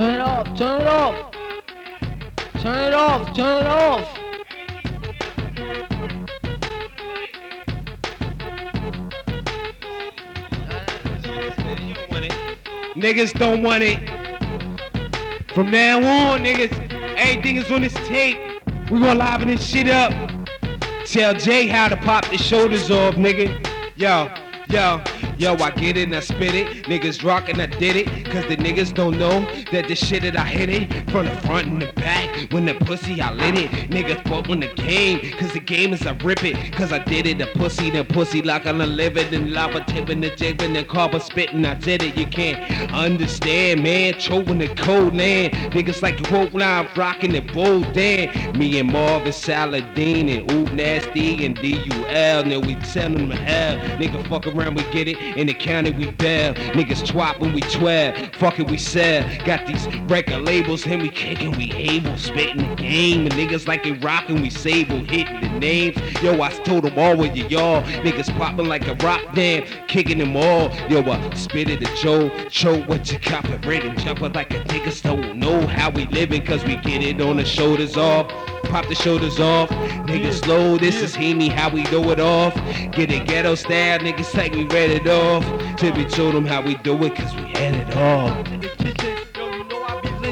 Turn it off, turn it off. Turn it off, turn it off. Niggas don't want it. From now on, niggas, everything is on this tape. We gonna liven this shit up. Tell Jay how to pop the shoulders off, nigga. Yo, yo, yo, I get it and I spit it. Niggas rock and I did it. Cause the niggas don't know that the shit that I hit it from the front and the back. When the pussy I lit it. Niggas fuck when the game. Cause the game is I rip it. Cause I did it. The pussy, the pussy like I'm a living and lava tipping the jigging and carbon spitting. I did it. You can't understand, man. Choking the cold man. Niggas like the rope line rocking the bowl, damn. Me and Marvin Saladin and Oop Nasty and DUL. Now we tell them hell. Nigga fuck around, we get it. In the county, we bail. Niggas twat when we twelve. Fucking we sell. Got these record labels, and we kicking, we able. Spitting the game. And niggas like it rockin', we sable. Hitting the names. Yo, I told them all with you, y'all. Niggas popping like a rock band. Kicking them all. Yo, I spit it to Joe. Show what you copyright and jumping like a niggas don't know how we living. Cause we get it on the shoulders off. Pop the shoulders off. Niggas slow, this is Heaney, how we do it off. Get it ghetto style, niggas like we read it off. Till we told them how we do it, cause we had it off.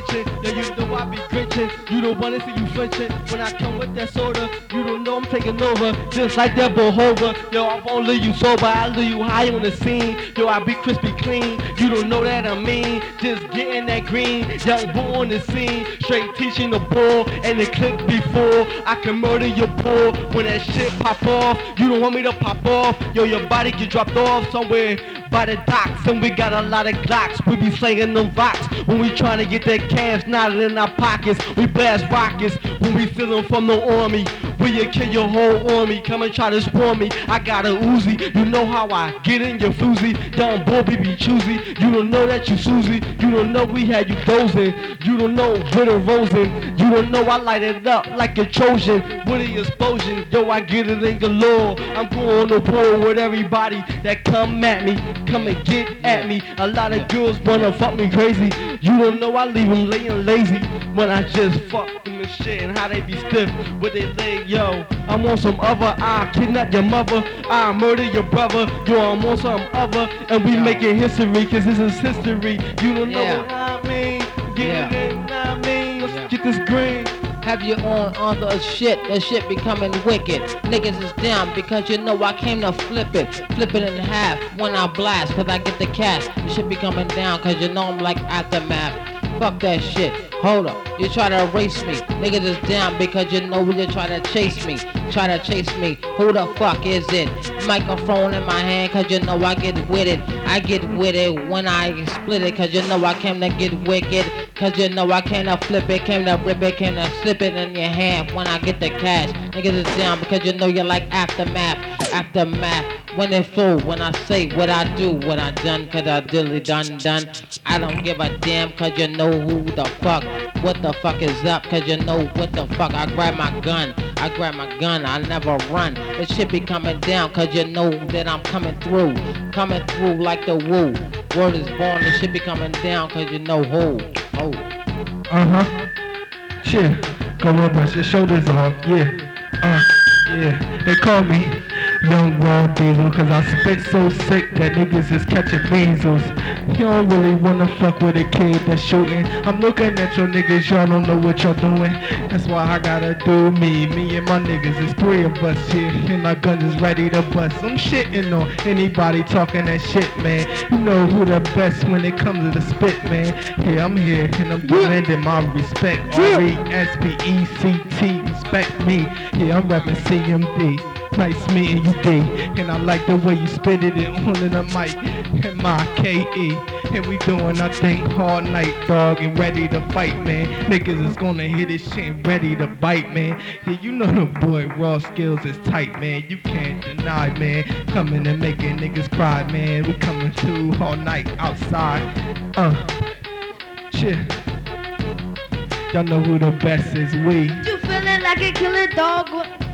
I lynching. Yo, you know I be grinching. You don't wanna see you flinching. When I come with that soda, you don't know I'm taking over. Just like that Jehovah. Yo, I won't leave you sober. I leave you high on the scene. Yo, I be crispy clean. You don't know that I'm mean. Just getting that green. Young bull on the scene. Straight teaching the ball. And the clip before. I can murder your poor. When that shit pop off, you don't want me to pop off. Yo, your body get dropped off somewhere by the docks. And we got a lot of Glocks. We be slinging them rocks. When we trying to get that cash knotted in our pockets. We blast rockets. When we stealing from the army. We you kill your whole army. Come and try to swarm me. I got a Uzi. You know how I get in your floozy. Young boy, be choosy. You don't know that you Susie. You don't know we had you dozing. You don't know Ritter Rosen. You don't know I light it up like a Trojan with the explosion. Yo, I get it in galore. I'm going to war with everybody that come at me. Come and get at me. A lot of girls wanna fuck me crazy. You don't know I leave them laying lazy when I just fuck them and shit and how they be stiff with their leg. Yo, I'm on some other. I kidnap your mother. I murder your brother. Yo, I'm on some other. And we making history cause this is history. You don't know Yeah. what I mean. Get Yeah. it in, I mean. Let's Yeah. get this green. Have you on on the shit, the shit becoming wicked. Niggas is down because you know I came to flip it. Flip it in half when I blast, cause I get the cash. The shit be coming down cause you know I'm like aftermath. Fuck that shit. Hold up. You try to erase me. Niggas is down because you know you try to chase me. Try to chase me. Who the fuck is it? Microphone in my hand cause you know I get with it. I get with it when I split it cause you know I came to get wicked. Cause you know I came to flip it, came to rip it, came to slip it in your hand when I get the cash. Niggas is down because you know you're like aftermath, aftermath. When it full, when I say what I do, what I done, cause I dilly done done. I don't give a damn cause you know who the fuck, what the fuck is up, cause you know what the fuck. I grab my gun, I grab my gun, I never run. This shit be coming down cause you know that I'm coming through, coming through like the woo. Word is born, this shit be coming down cause you know who. Oh. Uh huh. Shit. Go up, brush your shoulders off. Yeah. Uh, yeah. They call me Young Raw Diesel cause I spit so sick that niggas is catching measles. You don't really wanna fuck with a kid that's shooting. I'm looking at your niggas, y'all don't know what y'all doing. That's why I gotta do me. Me and my niggas, it's three of us here. And our guns is ready to bust. I'm shitting on anybody talking that shit, man. You know who the best when it comes to the spit, man. Yeah, I'm here and I'm demanding my respect. R-E-S-P-E-C-T, respect me. Yeah, I'm rapping CMD. Nice meeting you, D. And I like the way you spit it on the mic. And my K-E. And we doing our thing all night, dog, and ready to fight, man. Niggas is gonna hit this shit and ready to bite, man. Yeah, you know the boy raw skills is tight, man. You can't deny, man. Coming and making niggas cry, man. We coming through all night outside. Uh, shit. Y'all know who the best is, we. You feeling like a killer dog?